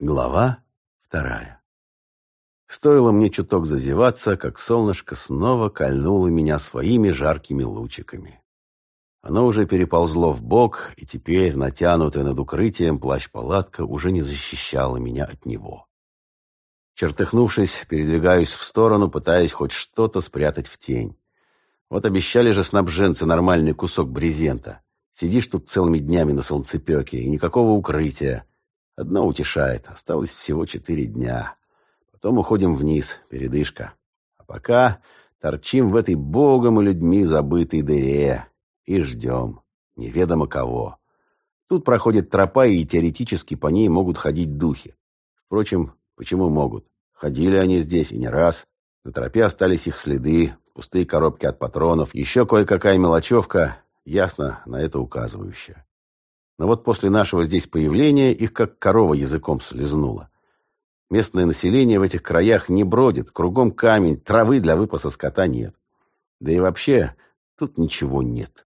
Глава вторая. Стоило мне чуток зазеваться, как солнышко снова кольнуло меня своими жаркими лучиками. Оно уже переползло в бок, и теперь, натянутая над укрытием, плащ-палатка уже не защищала меня от него. Чертыхнувшись, передвигаюсь в сторону, пытаясь хоть что-то спрятать в тень. Вот обещали же снабженцы нормальный кусок брезента. Сидишь тут целыми днями на солнцепеке, и никакого укрытия. Одно утешает. Осталось всего четыре дня. Потом уходим вниз. Передышка. А пока торчим в этой богом и людьми забытой дыре. И ждем. Неведомо кого. Тут проходит тропа, и теоретически по ней могут ходить духи. Впрочем, почему могут? Ходили они здесь и не раз. На тропе остались их следы, пустые коробки от патронов, еще кое-какая мелочевка, ясно на это указывающая. Но вот после нашего здесь появления их как корова языком слезнула. Местное население в этих краях не бродит, кругом камень, травы для выпаса скота нет. Да и вообще, тут ничего нет.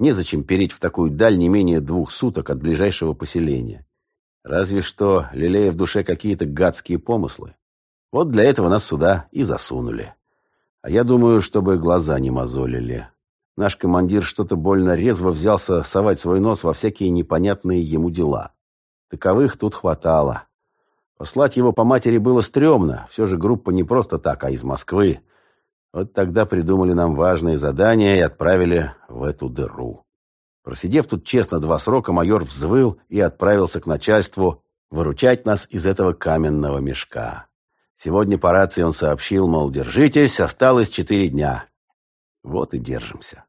Незачем переть в такую даль не менее двух суток от ближайшего поселения. Разве что, лелея в душе какие-то гадские помыслы. Вот для этого нас сюда и засунули. А я думаю, чтобы глаза не мозолили. Наш командир что-то больно резво взялся совать свой нос во всякие непонятные ему дела. Таковых тут хватало. Послать его по матери было стрёмно. Все же группа не просто так, а из Москвы. Вот тогда придумали нам важные задания и отправили в эту дыру. Просидев тут честно два срока, майор взвыл и отправился к начальству выручать нас из этого каменного мешка. Сегодня по рации он сообщил, мол, держитесь, осталось четыре дня. Вот и держимся.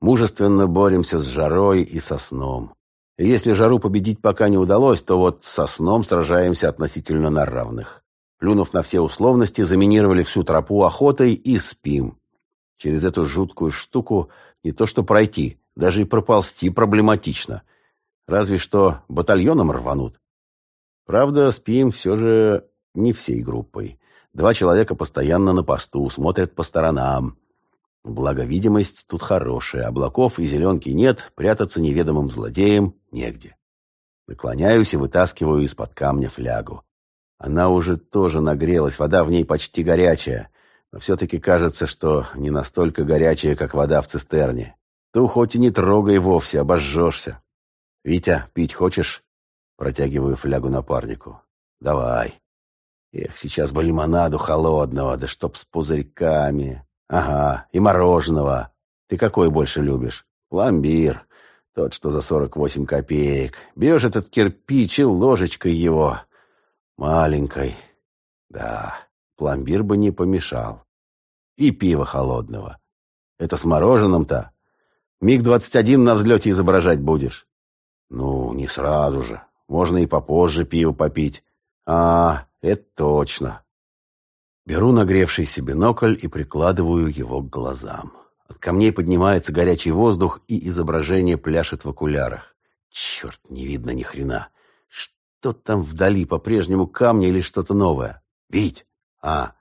Мужественно боремся с жарой и со сном. Если жару победить пока не удалось, то вот со сном сражаемся относительно на равных. Плюнув на все условности, заминировали всю тропу охотой и спим. Через эту жуткую штуку не то что пройти, даже и проползти проблематично. Разве что батальоном рванут. Правда, спим все же не всей группой. Два человека постоянно на посту, смотрят по сторонам. Благо, видимость тут хорошая, облаков и зеленки нет, прятаться неведомым злодеям негде. Наклоняюсь и вытаскиваю из-под камня флягу. Она уже тоже нагрелась, вода в ней почти горячая, но все-таки кажется, что не настолько горячая, как вода в цистерне. Ту хоть и не трогай вовсе, обожжешься. «Витя, пить хочешь?» Протягиваю флягу напарнику. «Давай». Эх, сейчас бы лимонаду холодного, да чтоб с пузырьками. Ага, и мороженого. Ты какой больше любишь? Пломбир. Тот, что за сорок восемь копеек. Берешь этот кирпич и ложечкой его. Маленькой. Да, пломбир бы не помешал. И пиво холодного. Это с мороженым-то. МиГ-21 на взлете изображать будешь? Ну, не сразу же. Можно и попозже пиво попить. А, это точно. Беру нагревшийся бинокль и прикладываю его к глазам. От камней поднимается горячий воздух, и изображение пляшет в окулярах. Черт, не видно ни хрена. Что там вдали, по-прежнему камни или что-то новое? Вить, а,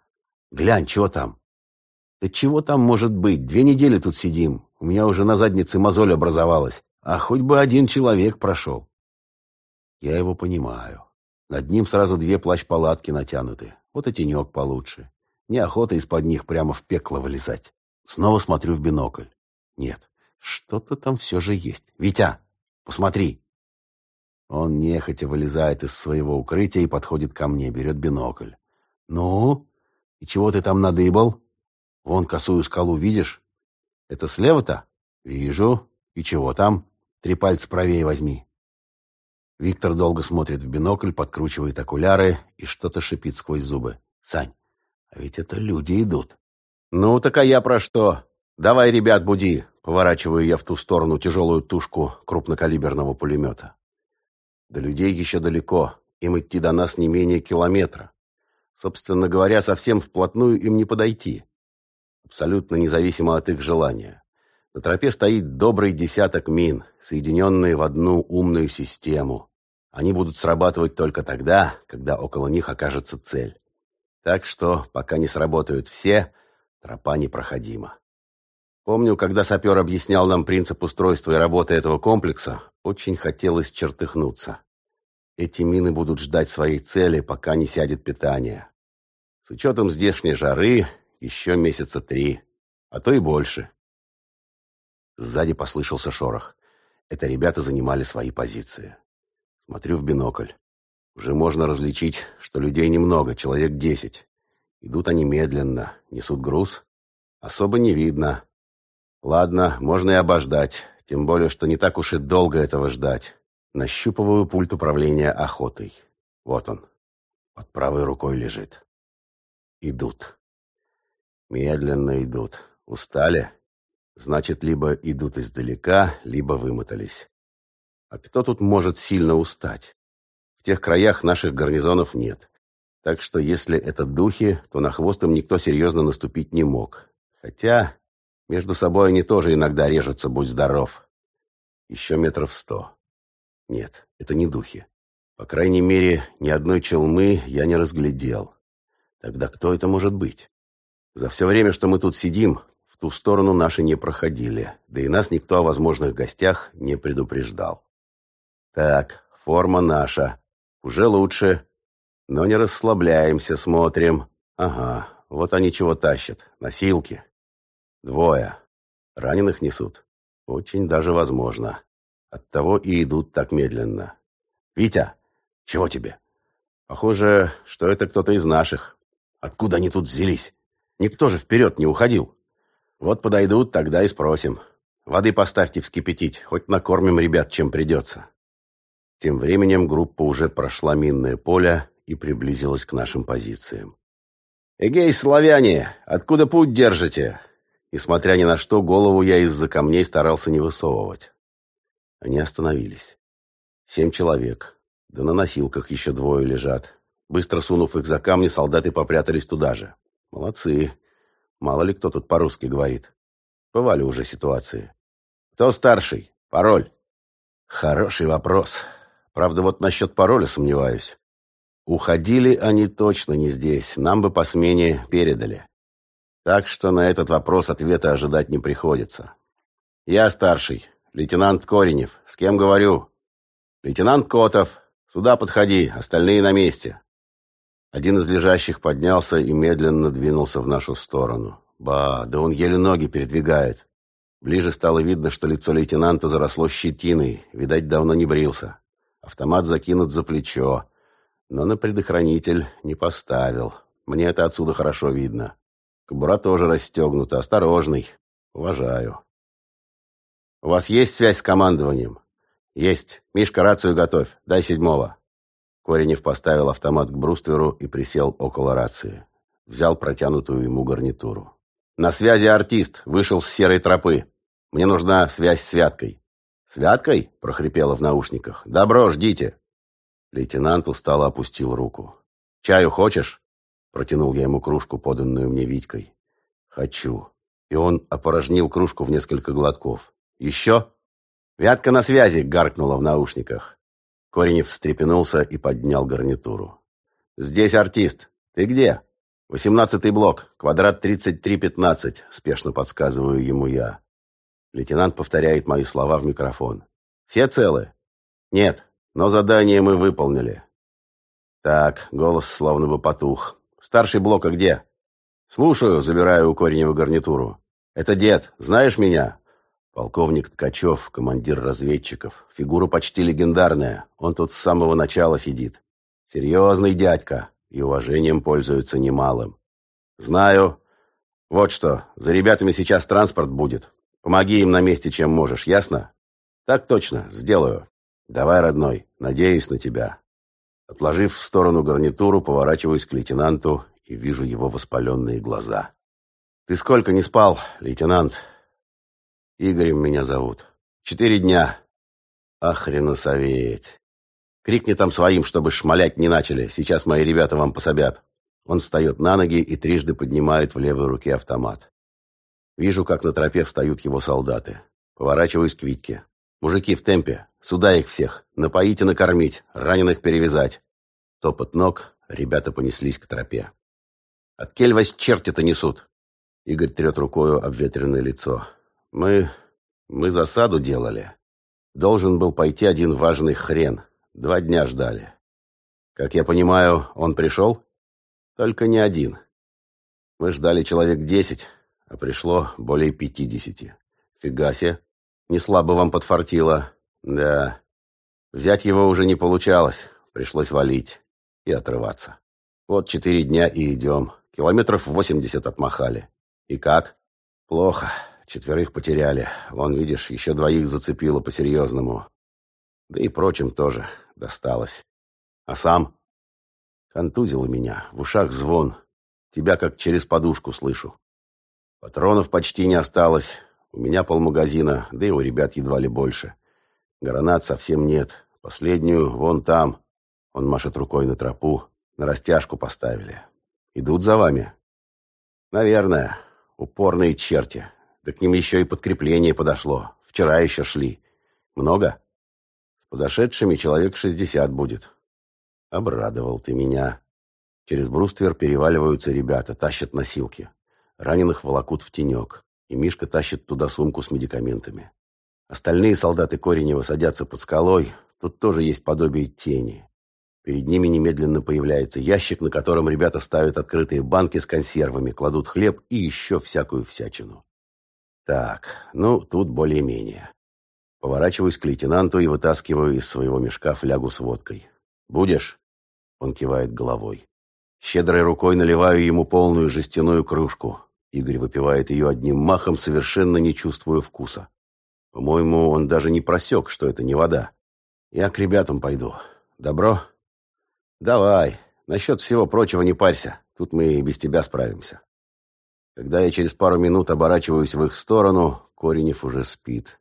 глянь, что там? Да чего там может быть? Две недели тут сидим. У меня уже на заднице мозоль образовалась. А хоть бы один человек прошел. Я его понимаю. Над ним сразу две плащ-палатки натянуты. Вот и тенек получше. Неохота из-под них прямо в пекло вылезать. Снова смотрю в бинокль. Нет, что-то там все же есть. Витя, посмотри. Он нехотя вылезает из своего укрытия и подходит ко мне, берет бинокль. Ну, и чего ты там надыбал? Вон косую скалу видишь? Это слева-то? Вижу. И чего там? Три пальца правее возьми. Виктор долго смотрит в бинокль, подкручивает окуляры и что-то шипит сквозь зубы. «Сань, а ведь это люди идут». «Ну, так а я про что? Давай, ребят, буди!» Поворачиваю я в ту сторону тяжелую тушку крупнокалиберного пулемета. До людей еще далеко. Им идти до нас не менее километра. Собственно говоря, совсем вплотную им не подойти. Абсолютно независимо от их желания. На тропе стоит добрый десяток мин, соединенные в одну умную систему. Они будут срабатывать только тогда, когда около них окажется цель. Так что, пока не сработают все, тропа непроходима. Помню, когда сапер объяснял нам принцип устройства и работы этого комплекса, очень хотелось чертыхнуться. Эти мины будут ждать своей цели, пока не сядет питание. С учетом здешней жары еще месяца три, а то и больше. Сзади послышался шорох. Это ребята занимали свои позиции. Смотрю в бинокль. Уже можно различить, что людей немного, человек десять. Идут они медленно, несут груз. Особо не видно. Ладно, можно и обождать, тем более, что не так уж и долго этого ждать. Нащупываю пульт управления охотой. Вот он. Под правой рукой лежит. Идут. Медленно идут. Устали? Значит, либо идут издалека, либо вымотались. А кто тут может сильно устать? В тех краях наших гарнизонов нет. Так что если это духи, то на хвост им никто серьезно наступить не мог. Хотя между собой они тоже иногда режутся, будь здоров. Еще метров сто. Нет, это не духи. По крайней мере, ни одной челмы я не разглядел. Тогда кто это может быть? За все время, что мы тут сидим, в ту сторону наши не проходили, да и нас никто о возможных гостях не предупреждал. Так, форма наша. Уже лучше. Но не расслабляемся, смотрим. Ага, вот они чего тащат. Носилки. Двое. Раненых несут. Очень даже возможно. Оттого и идут так медленно. «Витя, чего тебе?» «Похоже, что это кто-то из наших. Откуда они тут взялись? Никто же вперед не уходил. Вот подойдут, тогда и спросим. Воды поставьте вскипятить, хоть накормим ребят, чем придется». Тем временем группа уже прошла минное поле и приблизилась к нашим позициям. «Эгей, славяне, откуда путь держите?» И, смотря ни на что, голову я из-за камней старался не высовывать. Они остановились. Семь человек. Да на носилках еще двое лежат. Быстро сунув их за камни, солдаты попрятались туда же. Молодцы. Мало ли кто тут по-русски говорит. Бывали уже ситуации. Кто старший? Пароль? Хороший вопрос. Правда, вот насчет пароля сомневаюсь. Уходили они точно не здесь, нам бы по смене передали. Так что на этот вопрос ответа ожидать не приходится. Я старший, лейтенант Коренев. С кем говорю? Лейтенант Котов. Сюда подходи, остальные на месте. Один из лежащих поднялся и медленно двинулся в нашу сторону. Ба, да он еле ноги передвигает. Ближе стало видно, что лицо лейтенанта заросло щетиной, видать, давно не брился. Автомат закинут за плечо, но на предохранитель не поставил. Мне это отсюда хорошо видно. Кобура тоже расстегнута, осторожный. Уважаю. «У вас есть связь с командованием?» «Есть. Мишка, рацию готовь. Дай седьмого». Коренев поставил автомат к брустверу и присел около рации. Взял протянутую ему гарнитуру. «На связи артист. Вышел с серой тропы. Мне нужна связь с Святкой. «Святкой?» – прохрипело в наушниках. «Добро, ждите!» Лейтенант устало опустил руку. «Чаю хочешь?» – протянул я ему кружку, поданную мне Витькой. «Хочу». И он опорожнил кружку в несколько глотков. «Еще?» «Вятка на связи!» – гаркнула в наушниках. Коренев встрепенулся и поднял гарнитуру. «Здесь артист. Ты где?» «Восемнадцатый блок, квадрат тридцать три пятнадцать», – спешно подсказываю ему я. Лейтенант повторяет мои слова в микрофон. «Все целы?» «Нет, но задание мы выполнили». Так, голос словно бы потух. «Старший блока где?» «Слушаю», — забираю у Коренева гарнитуру. «Это дед. Знаешь меня?» Полковник Ткачев, командир разведчиков. Фигура почти легендарная. Он тут с самого начала сидит. Серьезный дядька. И уважением пользуется немалым. Знаю. Вот что, за ребятами сейчас транспорт будет. Помоги им на месте, чем можешь, ясно? Так точно, сделаю. Давай, родной, надеюсь на тебя. Отложив в сторону гарнитуру, поворачиваюсь к лейтенанту и вижу его воспаленные глаза. Ты сколько не спал, лейтенант? Игорем меня зовут. Четыре дня. Охренасоветь. Крикни там своим, чтобы шмалять не начали. Сейчас мои ребята вам пособят. Он встает на ноги и трижды поднимает в левой руке автомат. Вижу, как на тропе встают его солдаты. Поворачиваюсь к Витьке. «Мужики в темпе. Сюда их всех. Напоить и накормить. Раненых перевязать». Топот ног. Ребята понеслись к тропе. «От кель вас черти-то несут?» Игорь трет рукою обветренное лицо. «Мы... мы засаду делали. Должен был пойти один важный хрен. Два дня ждали. Как я понимаю, он пришел? Только не один. Мы ждали человек десять, а пришло более пятидесяти. Фига себе. Не слабо вам подфартило. Да. Взять его уже не получалось. Пришлось валить и отрываться. Вот четыре дня и идем. Километров восемьдесят отмахали. И как? Плохо. Четверых потеряли. Вон, видишь, еще двоих зацепило по-серьезному. Да и прочим тоже досталось. А сам? Контузило меня. В ушах звон. Тебя как через подушку слышу. Патронов почти не осталось. У меня полмагазина, да и у ребят едва ли больше. Гранат совсем нет. Последнюю вон там. Он машет рукой на тропу. На растяжку поставили. Идут за вами? Наверное. Упорные черти. Да к ним еще и подкрепление подошло. Вчера еще шли. Много? С подошедшими человек шестьдесят будет. Обрадовал ты меня. Через бруствер переваливаются ребята, тащат носилки. Раненых волокут в тенек, и Мишка тащит туда сумку с медикаментами. Остальные солдаты Коренева садятся под скалой, тут тоже есть подобие тени. Перед ними немедленно появляется ящик, на котором ребята ставят открытые банки с консервами, кладут хлеб и еще всякую всячину. Так, ну, тут более-менее. Поворачиваюсь к лейтенанту и вытаскиваю из своего мешка флягу с водкой. «Будешь?» Он кивает головой. Щедрой рукой наливаю ему полную жестяную кружку. Игорь выпивает ее одним махом, совершенно не чувствуя вкуса. По-моему, он даже не просек, что это не вода. Я к ребятам пойду. Добро? Давай. Насчет всего прочего не парься. Тут мы и без тебя справимся. Когда я через пару минут оборачиваюсь в их сторону, Коренев уже спит.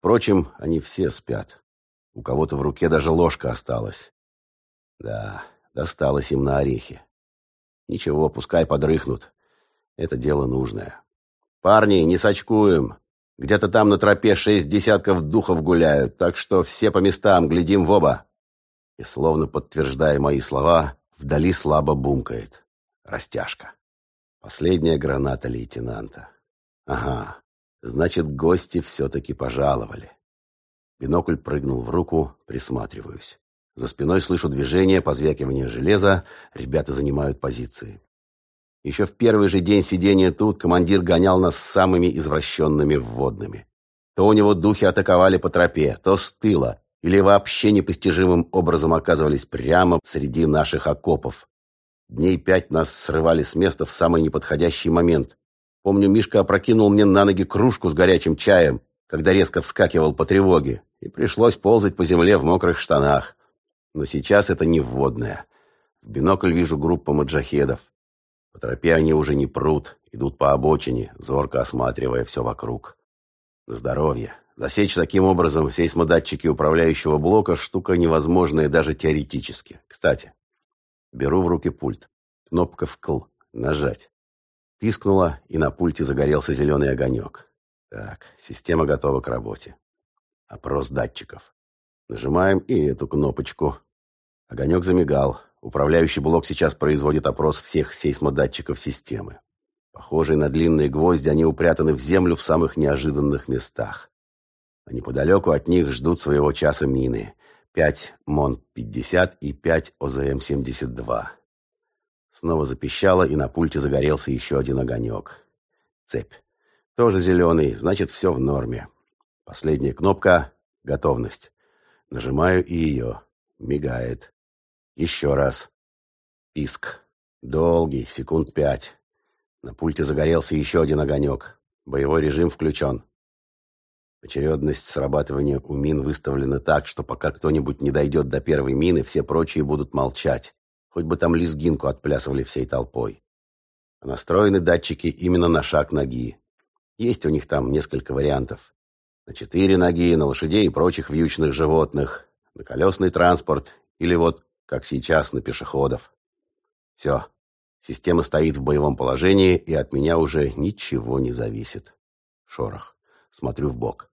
Впрочем, они все спят. У кого-то в руке даже ложка осталась. Да, досталось им на орехи. Ничего, пускай подрыхнут. Это дело нужное. Парни, не сочкуем. Где-то там на тропе шесть десятков духов гуляют, так что все по местам, глядим в оба. И, словно подтверждая мои слова, вдали слабо бумкает. Растяжка. Последняя граната лейтенанта. Ага, значит, гости все-таки пожаловали. Бинокль прыгнул в руку, присматриваюсь. За спиной слышу движение, позвякивание железа. Ребята занимают позиции. Еще в первый же день сидения тут командир гонял нас самыми извращенными вводными. То у него духи атаковали по тропе, то с тыла, или вообще непостижимым образом оказывались прямо среди наших окопов. Дней пять нас срывали с места в самый неподходящий момент. Помню, Мишка опрокинул мне на ноги кружку с горячим чаем, когда резко вскакивал по тревоге, и пришлось ползать по земле в мокрых штанах. Но сейчас это не вводное. В бинокль вижу группу маджахедов. По тропе они уже не прут, идут по обочине, зорко осматривая все вокруг. На здоровье. Засечь таким образом сейсмодатчики управляющего блока – штука невозможная даже теоретически. Кстати, беру в руки пульт. Кнопка «вкл». Нажать. Пискнула, и на пульте загорелся зеленый огонек. Так, система готова к работе. Опрос датчиков. Нажимаем и эту кнопочку. Огонек замигал. Управляющий блок сейчас производит опрос всех сейсмодатчиков системы. Похожие на длинные гвозди, они упрятаны в землю в самых неожиданных местах. А неподалеку от них ждут своего часа мины. 5 МОН-50 и 5 ОЗМ-72. Снова запищало, и на пульте загорелся еще один огонек. Цепь. Тоже зеленый, значит, все в норме. Последняя кнопка — готовность. Нажимаю и ее. Мигает. Еще раз. Писк. Долгий, секунд пять. На пульте загорелся еще один огонек. Боевой режим включен. Очередность срабатывания у мин выставлена так, что пока кто-нибудь не дойдет до первой мины, все прочие будут молчать. Хоть бы там лезгинку отплясывали всей толпой. А настроены датчики именно на шаг ноги. Есть у них там несколько вариантов. На четыре ноги, на лошадей и прочих вьючных животных, на колесный транспорт или вот как сейчас на пешеходов. Все. Система стоит в боевом положении, и от меня уже ничего не зависит. Шорох. Смотрю в бок.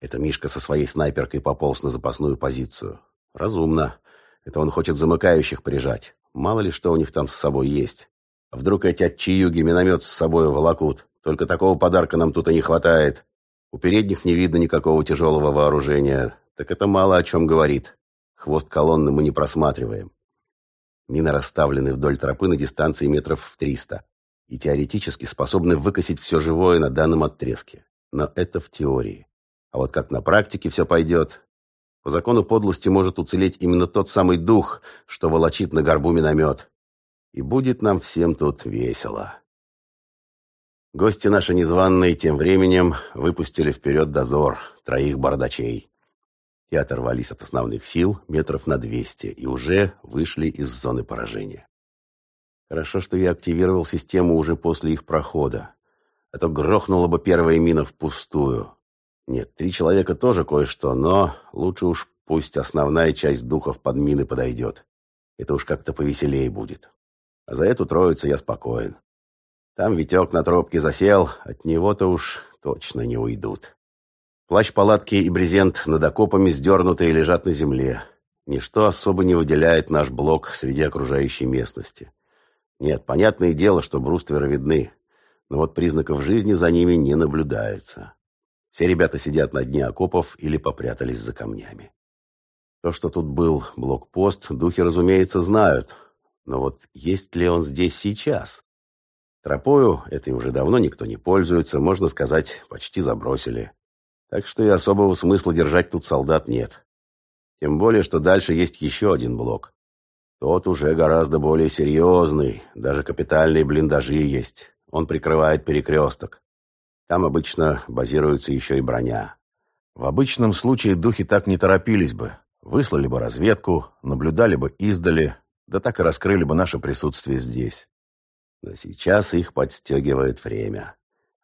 Это Мишка со своей снайперкой пополз на запасную позицию. Разумно. Это он хочет замыкающих прижать. Мало ли что у них там с собой есть. А вдруг эти отчаюги миномет с собой волокут? Только такого подарка нам тут и не хватает. У передних не видно никакого тяжелого вооружения. Так это мало о чем говорит. Хвост колонны мы не просматриваем. Мины расставлены вдоль тропы на дистанции метров в триста и теоретически способны выкосить все живое на данном отрезке. Но это в теории. А вот как на практике все пойдет? По закону подлости может уцелеть именно тот самый дух, что волочит на горбу миномет. И будет нам всем тут весело. Гости наши незваные тем временем выпустили вперед дозор троих бардачей. Те оторвались от основных сил метров на двести и уже вышли из зоны поражения. Хорошо, что я активировал систему уже после их прохода, а то грохнула бы первая мина впустую. Нет, три человека тоже кое-что, но лучше уж пусть основная часть духов под мины подойдет. Это уж как-то повеселее будет. А за эту троицу я спокоен. Там Витек на тропке засел, от него-то уж точно не уйдут. Плащ палатки и брезент над окопами сдернутые лежат на земле. Ничто особо не выделяет наш блок среди окружающей местности. Нет, понятное дело, что брустверы видны, но вот признаков жизни за ними не наблюдается. Все ребята сидят на дне окопов или попрятались за камнями. То, что тут был блокпост, духи, разумеется, знают. Но вот есть ли он здесь сейчас? Тропою этой уже давно никто не пользуется, можно сказать, почти забросили. Так что и особого смысла держать тут солдат нет. Тем более, что дальше есть еще один блок. Тот уже гораздо более серьезный, даже капитальные блиндажи есть. Он прикрывает перекресток. Там обычно базируется еще и броня. В обычном случае духи так не торопились бы. Выслали бы разведку, наблюдали бы издали, да так и раскрыли бы наше присутствие здесь. Но сейчас их подстегивает время,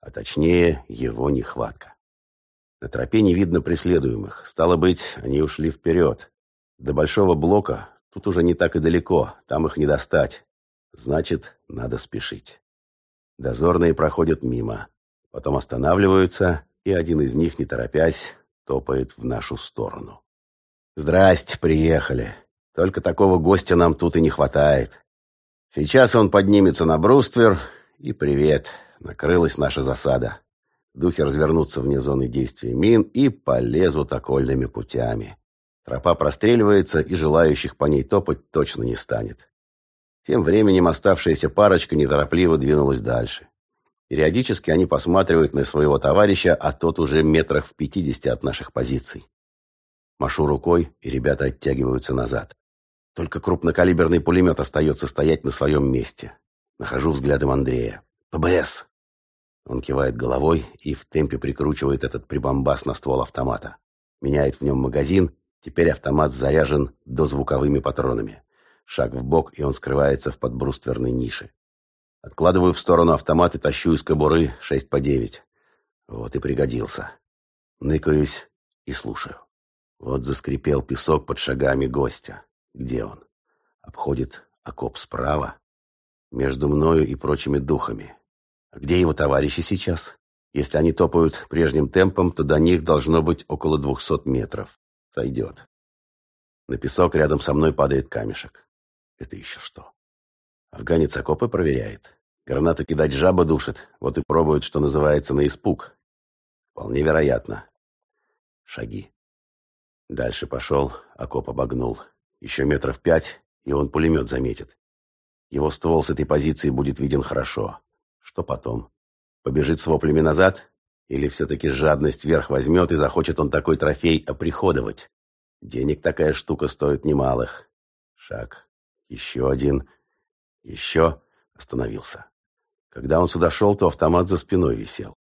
а точнее его нехватка. На тропе не видно преследуемых, стало быть, они ушли вперед. До большого блока тут уже не так и далеко, там их не достать. Значит, надо спешить. Дозорные проходят мимо. Потом останавливаются, и один из них, не торопясь, топает в нашу сторону. «Здрасте, приехали. Только такого гостя нам тут и не хватает. Сейчас он поднимется на бруствер, и привет, накрылась наша засада. Духи развернутся вне зоны действия мин и полезут окольными путями. Тропа простреливается, и желающих по ней топать точно не станет. Тем временем оставшаяся парочка неторопливо двинулась дальше. Периодически они посматривают на своего товарища, а тот уже метрах в пятидесяти от наших позиций. Машу рукой, и ребята оттягиваются назад. Только крупнокалиберный пулемет остается стоять на своем месте. Нахожу взглядом Андрея. «ПБС!» Он кивает головой и в темпе прикручивает этот прибамбас на ствол автомата. Меняет в нем магазин, теперь автомат заряжен дозвуковыми патронами. Шаг в бок, и он скрывается в подбрустверной нише. Откладываю в сторону автомат и тащу из кобуры 6 по 9. Вот и пригодился. Ныкаюсь и слушаю. Вот заскрипел песок под шагами гостя. Где он? Обходит окоп справа. Между мною и прочими духами. А где его товарищи сейчас? Если они топают прежним темпом, то до них должно быть около двухсот метров. Сойдет. На песок рядом со мной падает камешек. Это еще что? Афганец окопы проверяет. Гранату кидать жаба душит, вот и пробует, что называется, на испуг. Вполне вероятно. Шаги. Дальше пошел, окоп обогнул. Еще метров пять, и он пулемет заметит. Его ствол с этой позиции будет виден хорошо. Что потом? Побежит с воплями назад? Или все-таки жадность вверх возьмет, и захочет он такой трофей оприходовать? Денег такая штука стоит немалых. Шаг. Еще один. Еще. Остановился. Когда он сюда шел, то автомат за спиной висел.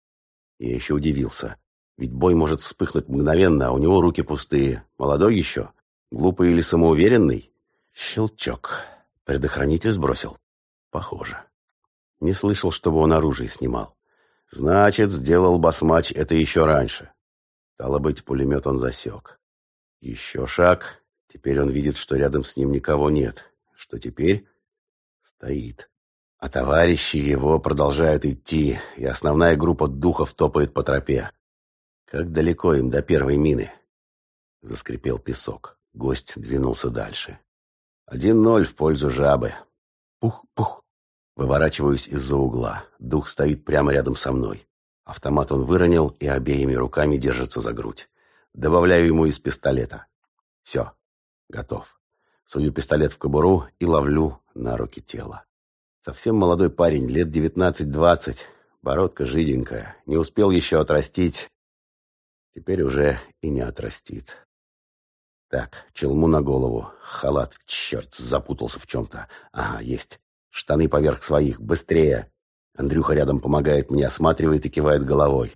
Я еще удивился. Ведь бой может вспыхнуть мгновенно, а у него руки пустые. Молодой еще. Глупый или самоуверенный? Щелчок. Предохранитель сбросил. Похоже. Не слышал, чтобы он оружие снимал. Значит, сделал басмач это еще раньше. Стало быть, пулемет он засек. Еще шаг. Теперь он видит, что рядом с ним никого нет. Что теперь? Стоит. А товарищи его продолжают идти, и основная группа духов топает по тропе. Как далеко им до первой мины? Заскрипел песок. Гость двинулся дальше. Один ноль в пользу жабы. Пух-пух. Выворачиваюсь из-за угла. Дух стоит прямо рядом со мной. Автомат он выронил и обеими руками держится за грудь. Добавляю ему из пистолета. Все. Готов. Сую пистолет в кобуру и ловлю на руки тело. Совсем молодой парень, лет девятнадцать-двадцать. Бородка жиденькая. Не успел еще отрастить. Теперь уже и не отрастит. Так, челму на голову. Халат, черт, запутался в чем-то. Ага, есть. Штаны поверх своих. Быстрее. Андрюха рядом помогает мне, осматривает и кивает головой.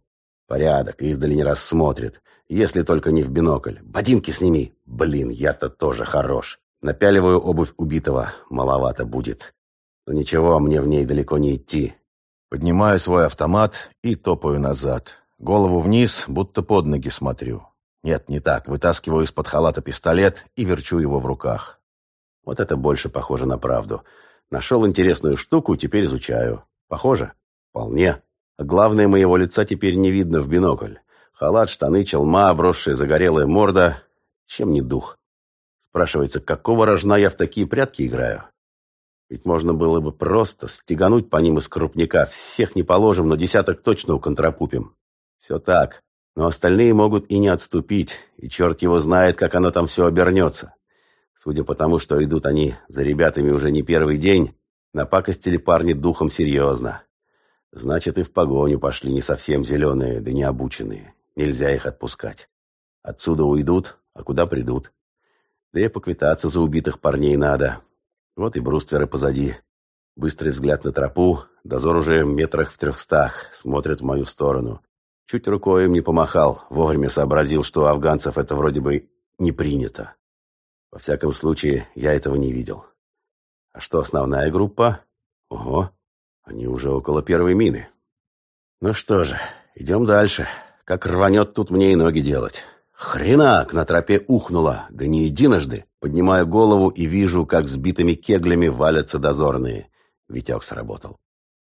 Порядок, издали не раз смотрит. Если только не в бинокль. Ботинки сними. Блин, я-то тоже хорош. Напяливаю обувь убитого. Маловато будет. Но ничего, мне в ней далеко не идти. Поднимаю свой автомат и топаю назад. Голову вниз, будто под ноги смотрю. Нет, не так. Вытаскиваю из-под халата пистолет и верчу его в руках. Вот это больше похоже на правду. Нашел интересную штуку, теперь изучаю. Похоже? Вполне. А главное, моего лица теперь не видно в бинокль. Халат, штаны, челма, обросшая загорелая морда. Чем не дух? Спрашивается, какого рожна я в такие прятки играю? Ведь можно было бы просто стегануть по ним из крупняка. Всех не положим, но десяток точно уконтрапупим. Все так. Но остальные могут и не отступить, и черт его знает, как оно там все обернется. Судя по тому, что идут они за ребятами уже не первый день, напакостили парни духом серьезно. Значит, и в погоню пошли не совсем зеленые, да не обученные. Нельзя их отпускать. Отсюда уйдут, а куда придут? Да и поквитаться за убитых парней надо. Вот и брустверы позади. Быстрый взгляд на тропу. Дозор уже метрах в трехстах. Смотрит в мою сторону. Чуть рукой им не помахал. Вовремя сообразил, что у афганцев это вроде бы не принято. Во всяком случае, я этого не видел. А что основная группа? Ого, они уже около первой мины. Ну что же, идем дальше. Как рванет тут мне и ноги делать. Хренак на тропе ухнуло, да не единожды. Поднимаю голову и вижу, как сбитыми кеглями валятся дозорные. Витек сработал.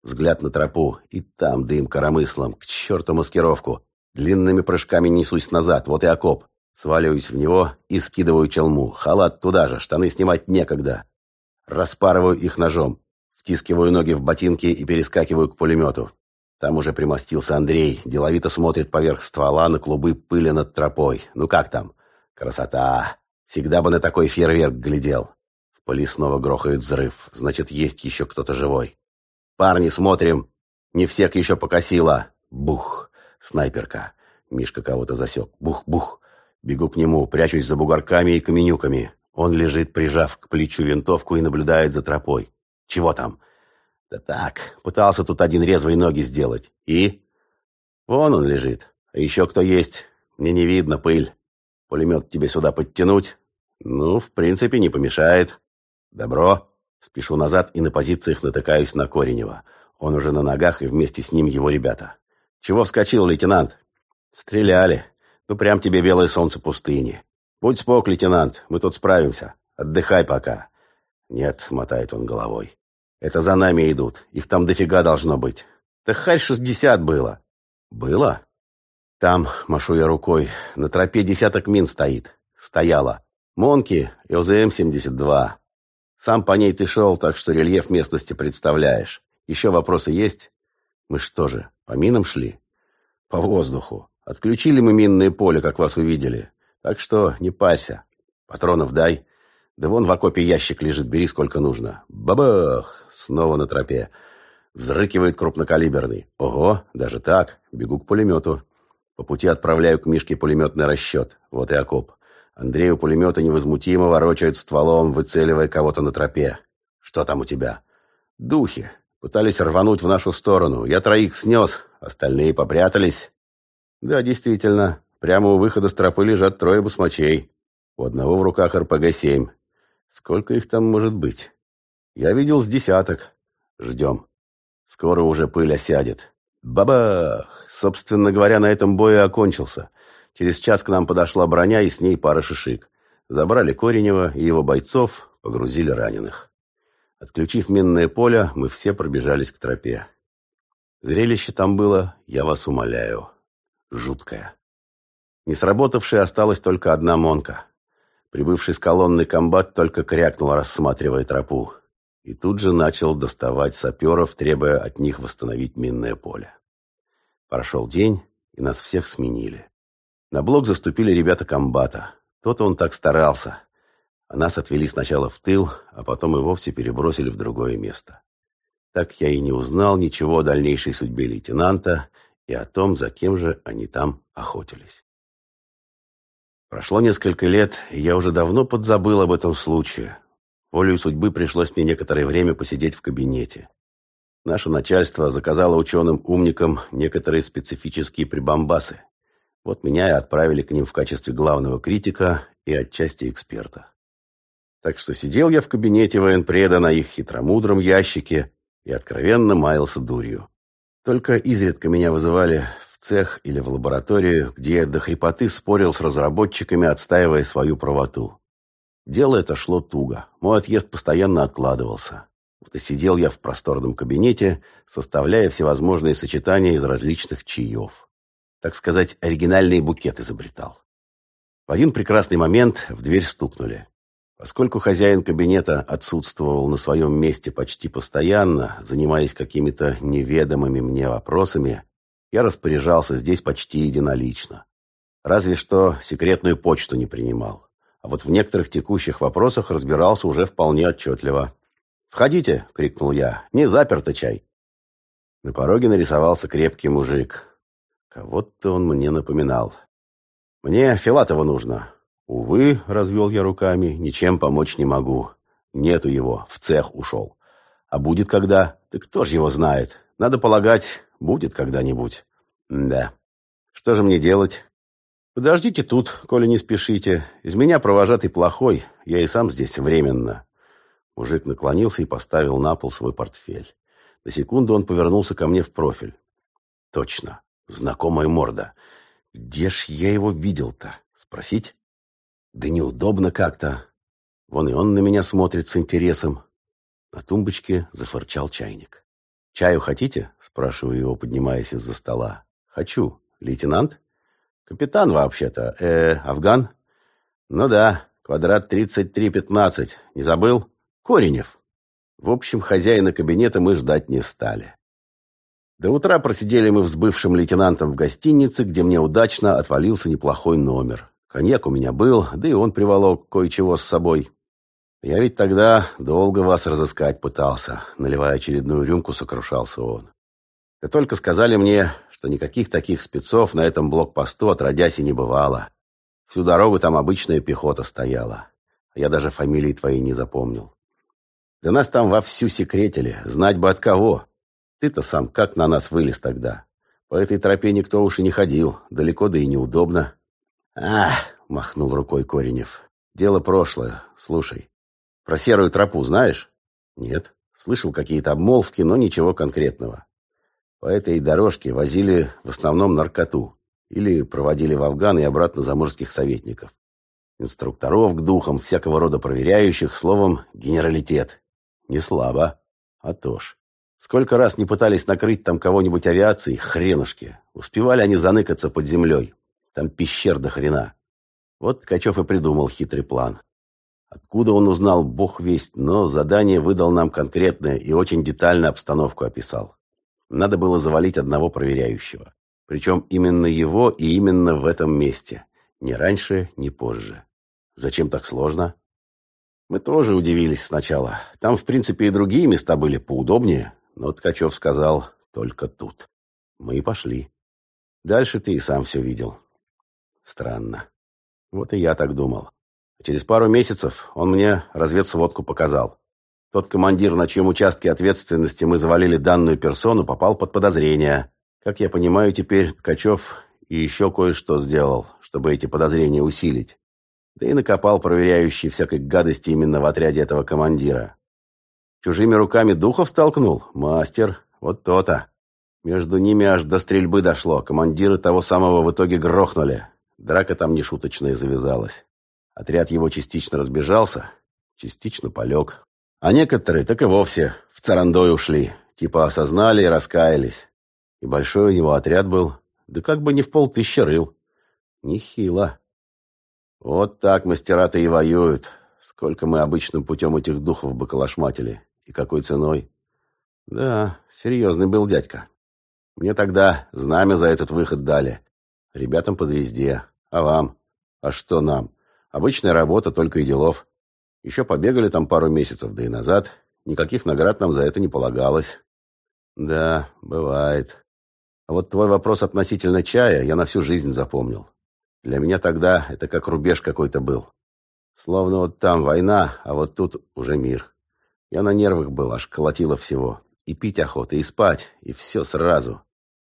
Взгляд на тропу, и там дым коромыслом, к черту маскировку. Длинными прыжками несусь назад, вот и окоп. Сваливаюсь в него и скидываю челму. Халат туда же, штаны снимать некогда. Распарываю их ножом. Втискиваю ноги в ботинки и перескакиваю к пулемету. Там уже примостился Андрей, деловито смотрит поверх ствола на клубы пыли над тропой. Ну как там? Красота! Всегда бы на такой фейерверк глядел. В пыли снова грохает взрыв. Значит, есть еще кто-то живой. Парни, смотрим. Не всех еще покосило. Бух. Снайперка. Мишка кого-то засек. Бух-бух. Бегу к нему, прячусь за бугорками и каменюками. Он лежит, прижав к плечу винтовку и наблюдает за тропой. Чего там? Да так, пытался тут один резвый ноги сделать. И? Вон он лежит. А еще кто есть? Мне не видно, пыль. Пулемет тебе сюда подтянуть? Ну, в принципе, не помешает. Добро. Спешу назад и на позициях натыкаюсь на Коренева. Он уже на ногах, и вместе с ним его ребята. Чего вскочил, лейтенант? Стреляли. Ну, прям тебе белое солнце пустыни. Будь спок, лейтенант, мы тут справимся. Отдыхай пока. Нет, мотает он головой. Это за нами идут. Их там дофига должно быть. Да харь шестьдесят было. Было? Там, машу я рукой, на тропе десяток мин стоит. Стояла. Монки и ОЗМ-72. Сам по ней ты шел, так что рельеф местности представляешь. Еще вопросы есть? Мы что же, по минам шли? По воздуху. Отключили мы минное поле, как вас увидели. Так что не парься. Патронов дай. Да вон в окопе ящик лежит, бери сколько нужно. Бабах! Снова на тропе. Взрыкивает крупнокалиберный. Ого, даже так. Бегу к пулемету. По пути отправляю к Мишке пулеметный расчет. Вот и окоп. Андрей у пулемета невозмутимо ворочает стволом, выцеливая кого-то на тропе. «Что там у тебя?» «Духи. Пытались рвануть в нашу сторону. Я троих снес, остальные попрятались». «Да, действительно. Прямо у выхода с тропы лежат трое басмачей. У одного в руках РПГ-7. Сколько их там может быть? Я видел с десяток. Ждем. Скоро уже пыль осядет. Бабах! Собственно говоря, на этом бой и окончился. Через час к нам подошла броня и с ней пара шишик. Забрали Коренева и его бойцов, погрузили раненых. Отключив минное поле, мы все пробежались к тропе. Зрелище там было, я вас умоляю, жуткое. Не сработавшей осталась только одна монка. Прибывший с колонны комбат только крякнул, рассматривая тропу. И тут же начал доставать саперов, требуя от них восстановить минное поле. Прошел день, и нас всех сменили. На блок заступили ребята комбата. Тот он так старался. а нас отвели сначала в тыл, а потом и вовсе перебросили в другое место. Так я и не узнал ничего о дальнейшей судьбе лейтенанта и о том, за кем же они там охотились. Прошло несколько лет, и я уже давно подзабыл об этом случае. Волею судьбы пришлось мне некоторое время посидеть в кабинете. Наше начальство заказало ученым-умникам некоторые специфические прибамбасы. Вот меня и отправили к ним в качестве главного критика и отчасти эксперта. Так что сидел я в кабинете военпреда на их хитромудром ящике и откровенно маялся дурью. Только изредка меня вызывали в цех или в лабораторию, где я до хрипоты спорил с разработчиками, отстаивая свою правоту. Дело это шло туго. Мой отъезд постоянно откладывался. Вот и сидел я в просторном кабинете, составляя всевозможные сочетания из различных чаев. Так сказать, оригинальный букет изобретал. В один прекрасный момент в дверь стукнули. Поскольку хозяин кабинета отсутствовал на своем месте почти постоянно, занимаясь какими-то неведомыми мне вопросами, я распоряжался здесь почти единолично. Разве что секретную почту не принимал. А вот в некоторых текущих вопросах разбирался уже вполне отчетливо. «Входите!» — крикнул я. «Не заперто чай!» На пороге нарисовался крепкий мужик. Кого-то он мне напоминал. «Мне Филатова нужно. «Увы», — развел я руками, — «ничем помочь не могу. Нету его, в цех ушел. А будет когда? Да кто ж его знает? Надо полагать, будет когда-нибудь». «Да. Что же мне делать?» «Подождите тут, коли не спешите. Из меня провожатый плохой, я и сам здесь временно». Мужик наклонился и поставил на пол свой портфель. На секунду он повернулся ко мне в профиль. «Точно. Знакомая морда. Где ж я его видел-то? Спросить?» Да неудобно как-то. Вон и он на меня смотрит с интересом. На тумбочке зафырчал чайник. «Чаю хотите?» — спрашиваю его, поднимаясь из-за стола. «Хочу. Лейтенант?» «Капитан, вообще-то. Э, Афган?» «Ну да, квадрат 3315. Не забыл?» «Коренев». В общем, хозяина кабинета мы ждать не стали. До утра просидели мы с бывшим лейтенантом в гостинице, где мне удачно отвалился неплохой номер. Коньяк у меня был, да и он приволок кое-чего с собой. Я ведь тогда долго вас разыскать пытался. Наливая очередную рюмку, сокрушался он. Да только сказали мне, что никаких таких спецов на этом блокпосту отродясь и не бывало. Всю дорогу там обычная пехота стояла. Я даже фамилии твоей не запомнил. Да нас там вовсю секретили, знать бы от кого. Ты-то сам как на нас вылез тогда? По этой тропе никто уж и не ходил, далеко да и неудобно. «Ах!» — махнул рукой Коренев. «Дело прошлое. Слушай, про серую тропу знаешь?» «Нет. Слышал какие-то обмолвки, но ничего конкретного. По этой дорожке возили в основном наркоту или проводили в Афган и обратно заморских советников. Инструкторов к духам, всякого рода проверяющих, словом, генералитет. Не слабо. А то ж. Сколько раз не пытались накрыть там кого-нибудь авиацией, хренушки. Успевали они заныкаться под землей. Там пещер до хрена. Вот Ткачев и придумал хитрый план. Откуда он узнал, бог весть, но задание выдал нам конкретное и очень детально обстановку описал. Надо было завалить одного проверяющего. Причем именно его и именно в этом месте. Ни раньше, ни позже. Зачем так сложно? Мы тоже удивились сначала. Там, в принципе, и другие места были поудобнее, но Ткачев сказал «только тут». Мы и пошли. Дальше ты и сам все видел. Странно. Вот и я так думал. Через пару месяцев он мне разведсводку показал. Тот командир, на чьем участке ответственности мы завалили данную персону, попал под подозрение. Как я понимаю, теперь Ткачев и еще кое-что сделал, чтобы эти подозрения усилить. Да и накопал проверяющий всякой гадости именно в отряде этого командира. Чужими руками духов столкнул? Мастер. Вот то-то. Между ними аж до стрельбы дошло. Командиры того самого в итоге грохнули. Драка там нешуточная завязалась. Отряд его частично разбежался, частично полег. А некоторые так и вовсе в царандой ушли, типа осознали и раскаялись. И большой у него отряд был, да как бы не в полтыщи рыл. Нехило. Вот так мастера-то и воюют. Сколько мы обычным путем этих духов бы калашматили. И какой ценой. Да, серьезный был дядька. Мне тогда знамя за этот выход дали. Ребятам по звезде. А вам? А что нам? Обычная работа, только и делов. Еще побегали там пару месяцев, да и назад. Никаких наград нам за это не полагалось. Да, бывает. А вот твой вопрос относительно чая я на всю жизнь запомнил. Для меня тогда это как рубеж какой-то был. Словно вот там война, а вот тут уже мир. Я на нервах был, аж колотило всего. И пить охота, и спать, и все сразу.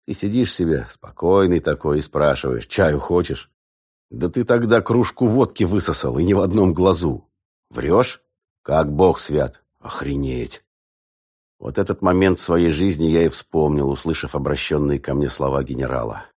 Ты сидишь себе, спокойный такой, и спрашиваешь, чаю хочешь? Да ты тогда кружку водки высосал, и ни в одном глазу. Врешь? Как бог свят. Охренеть. Вот этот момент своей жизни я и вспомнил, услышав обращенные ко мне слова генерала.